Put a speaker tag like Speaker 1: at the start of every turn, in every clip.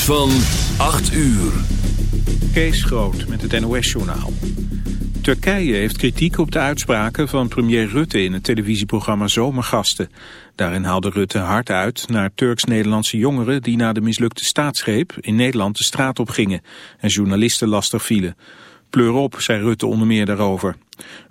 Speaker 1: Van 8 uur.
Speaker 2: Kees Groot met het NOS-journaal. Turkije heeft kritiek op de uitspraken van premier Rutte in het televisieprogramma Zomergasten. Daarin haalde Rutte hard uit naar Turks-Nederlandse jongeren die na de mislukte staatsgreep in Nederland de straat op gingen en journalisten lastig vielen. Pleur op, zei Rutte onder meer daarover.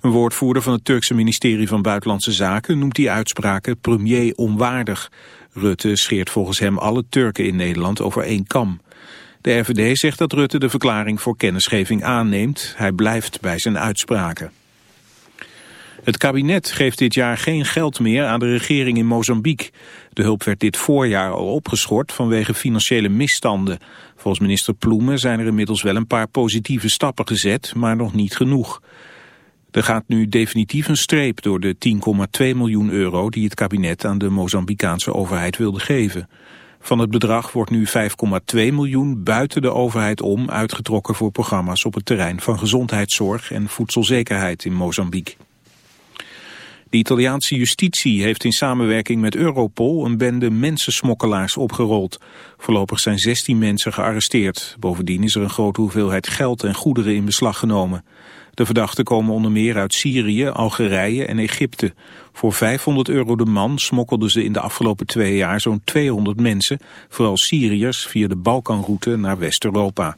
Speaker 2: Een woordvoerder van het Turkse ministerie van Buitenlandse Zaken noemt die uitspraken premier onwaardig. Rutte scheert volgens hem alle Turken in Nederland over één kam. De RVD zegt dat Rutte de verklaring voor kennisgeving aanneemt. Hij blijft bij zijn uitspraken. Het kabinet geeft dit jaar geen geld meer aan de regering in Mozambique. De hulp werd dit voorjaar al opgeschort vanwege financiële misstanden. Volgens minister Ploemen zijn er inmiddels wel een paar positieve stappen gezet, maar nog niet genoeg. Er gaat nu definitief een streep door de 10,2 miljoen euro die het kabinet aan de Mozambicaanse overheid wilde geven. Van het bedrag wordt nu 5,2 miljoen buiten de overheid om uitgetrokken voor programma's op het terrein van gezondheidszorg en voedselzekerheid in Mozambique. De Italiaanse justitie heeft in samenwerking met Europol een bende mensensmokkelaars opgerold. Voorlopig zijn 16 mensen gearresteerd. Bovendien is er een grote hoeveelheid geld en goederen in beslag genomen. De verdachten komen onder meer uit Syrië, Algerije en Egypte. Voor 500 euro de man smokkelden ze in de afgelopen twee jaar zo'n 200 mensen, vooral Syriërs, via de Balkanroute naar West-Europa.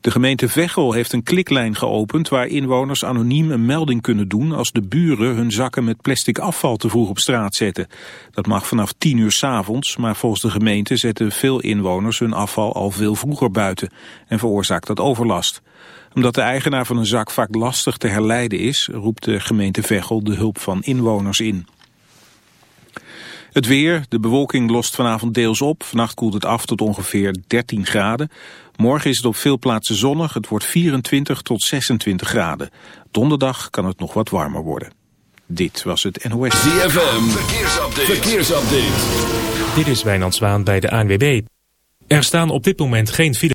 Speaker 2: De gemeente Veghel heeft een kliklijn geopend waar inwoners anoniem een melding kunnen doen als de buren hun zakken met plastic afval te vroeg op straat zetten. Dat mag vanaf 10 uur s avonds, maar volgens de gemeente zetten veel inwoners hun afval al veel vroeger buiten en veroorzaakt dat overlast omdat de eigenaar van een zak vaak lastig te herleiden is, roept de gemeente Veghel de hulp van inwoners in. Het weer, de bewolking lost vanavond deels op. Vannacht koelt het af tot ongeveer 13 graden. Morgen is het op veel plaatsen zonnig. Het wordt 24 tot 26 graden. Donderdag kan het nog wat warmer worden. Dit was het NOS.
Speaker 1: ZFM, verkeersupdate. verkeersupdate.
Speaker 3: Dit is Wijnand Zwaan bij de ANWB. Er staan op dit moment geen file.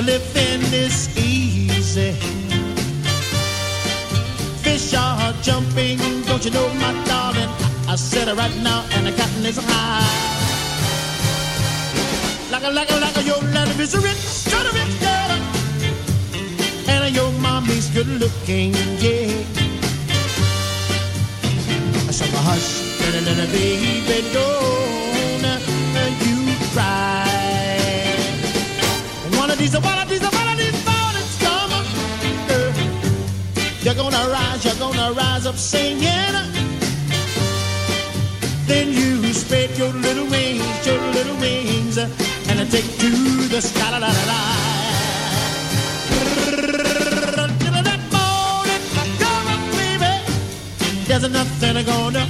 Speaker 4: the living is easy. Fish are jumping, don't you know, my darling? I, said it right now, and the cotton is high. Like a, like a, like a, your lady is rich, kind of rich girl. And your mommy's good looking, yeah. So hush, baby, baby, don't. wallabies, the wallabies, the wallabies, morning's coming. Girl, you're gonna rise, you're gonna rise up singing. Then you spread your little wings, your little wings, and I take to the sky. La, la, la, la. There's nothing gonna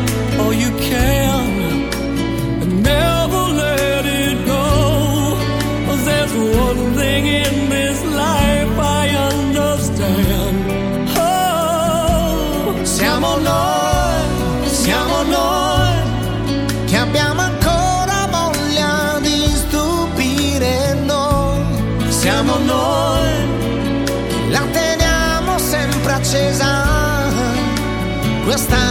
Speaker 5: no está.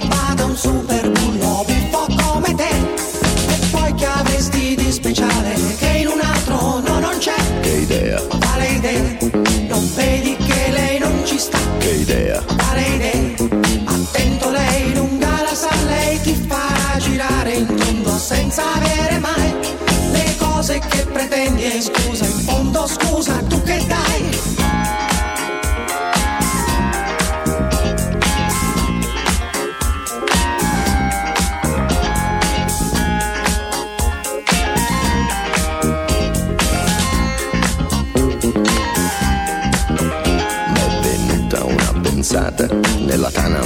Speaker 6: avere mai le cose che pretendi e scusa, in fondo scusa, tu che dai?
Speaker 7: Una pensata, nella tana ho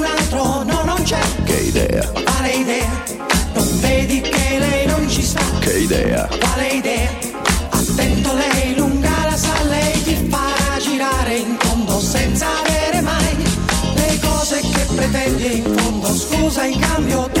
Speaker 6: cosas en cambio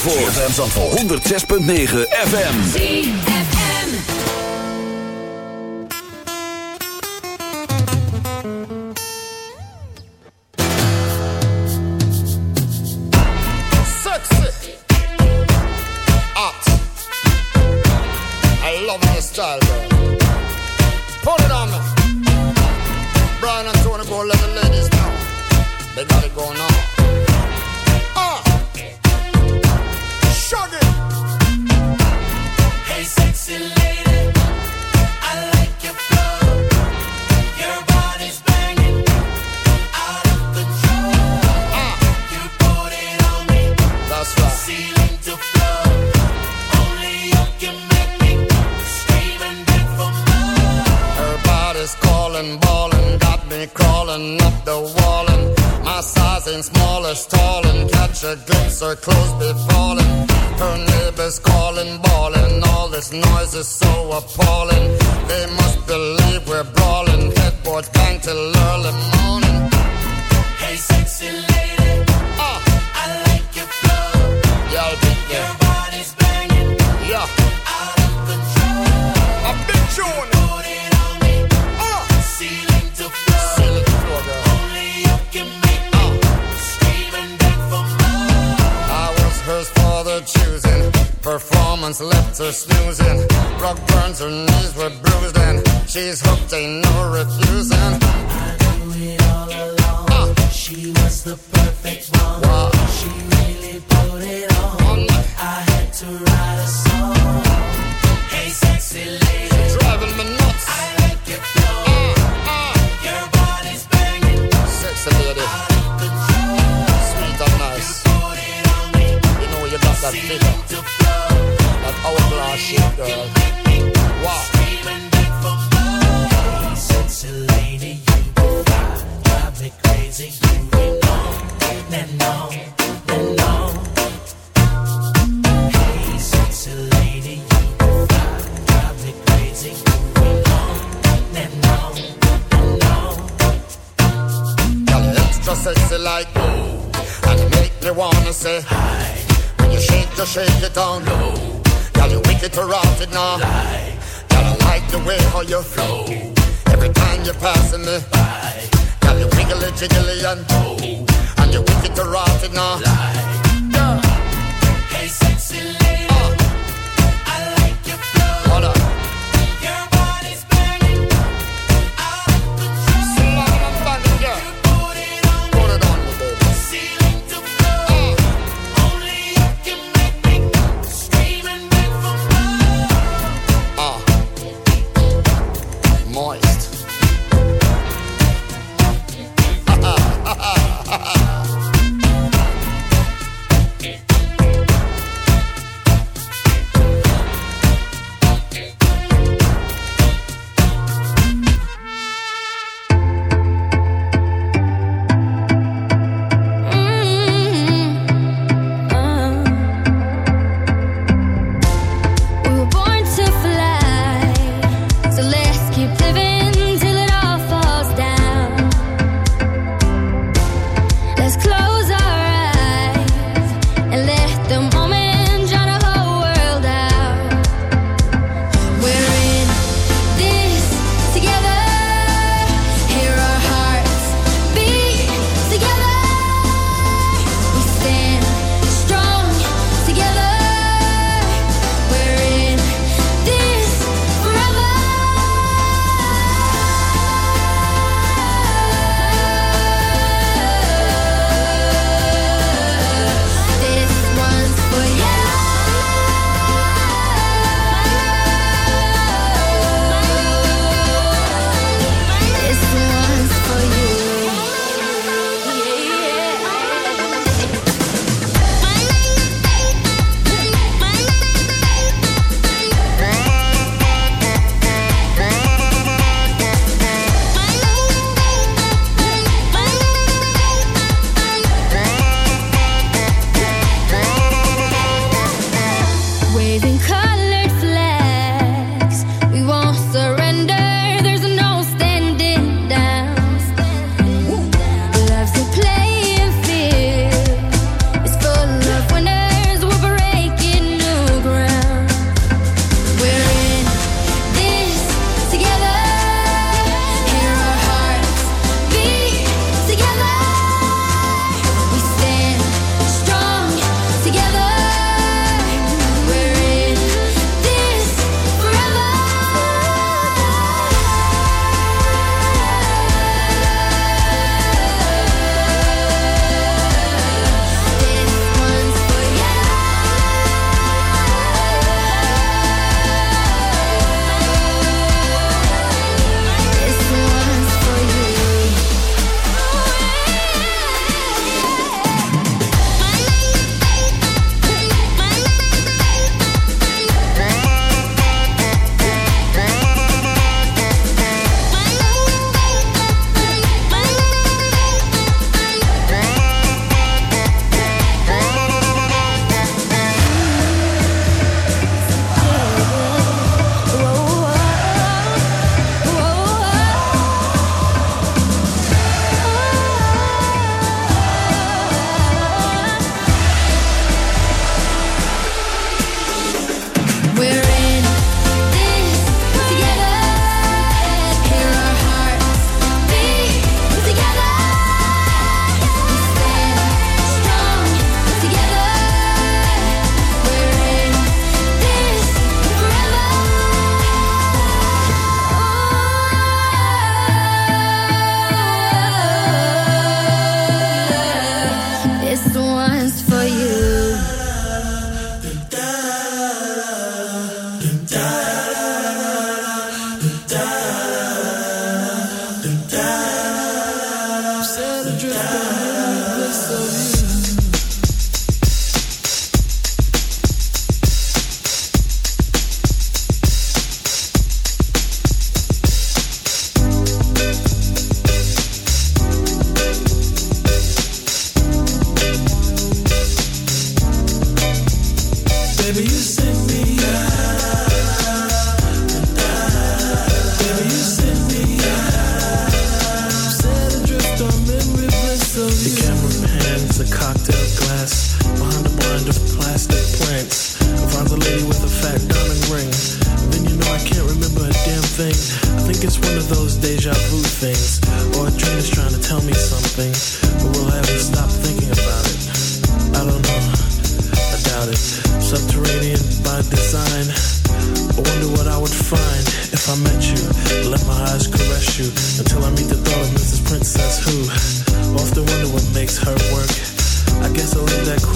Speaker 1: voor dan voor 106.9
Speaker 8: noises so appalling. They must believe we're brawling. Headboards bang to sexy like oh, and make me wanna say hi. When you shake, you shake it down low. Girl, you wicked to rot it now. Girl, I like the way how you flow. Every time you're passing me by, girl, you wiggly jiggly and oh, and you wicked to rot it now. Lie.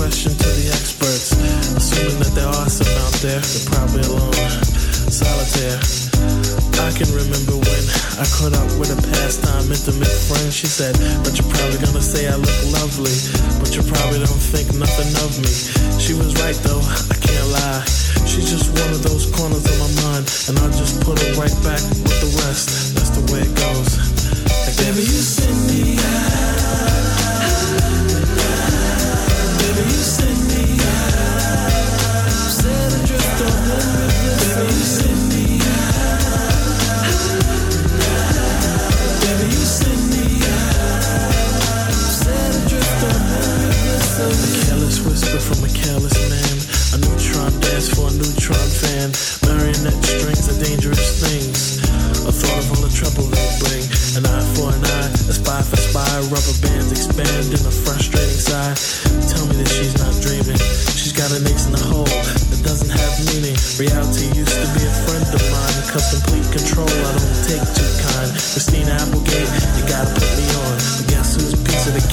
Speaker 9: question to the experts. Assuming that there are some out there, they're probably alone, solitaire. I can remember when I caught up with a pastime intimate friend. She said, But you're probably gonna say I look lovely, but you probably don't think nothing of me. She was right though, I can't lie. She's just one of those corners of my mind, and I just put her right back with the rest. That's the way it goes. Baby, you send me out.